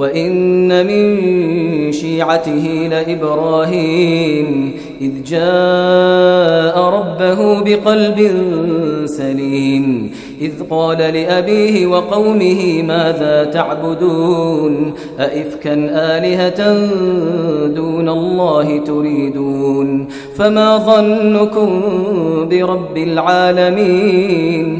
وإن من شيعته لإبراهيم إذ جاء ربه بقلب سليم إذ قال لأبيه وقومه ماذا تعبدون؟ أئفكا آلهة دون الله تريدون؟ فما ظنكم برب العالمين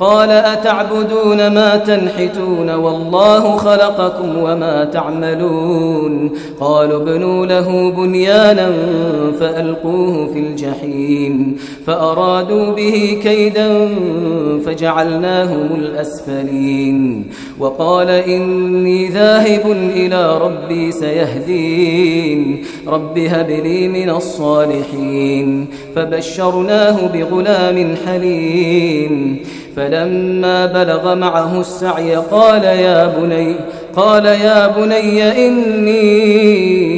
قال أتعبدون ما تنحتون والله خلقكم وما تعملون قالوا بنوا له بنيانا فألقوه في الجحيم فأرادوا به كيدا فجعلناهم الأسفلين وقال إني ذاهب إلى ربي سيهدين رب هب لي من الصالحين فبشرناه بغلام حليم فلما بلغ معه السعي قال يا بني قال يا بني إني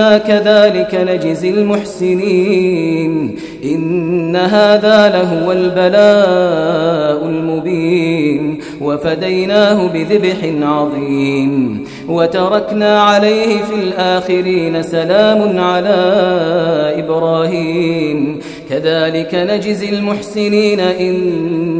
إنا كذلك نجزي المحسنين إن هذا لهو البلاء المبين وفديناه بذبح عظيم وتركنا عليه في الآخرين سلام على إبراهيم كذلك نجزي المحسنين إن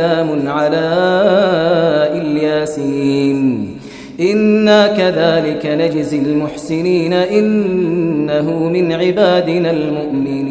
سلام على إلياسين. إنا كذلك نجزي المحسنين. إنه من عبادنا المؤمنين.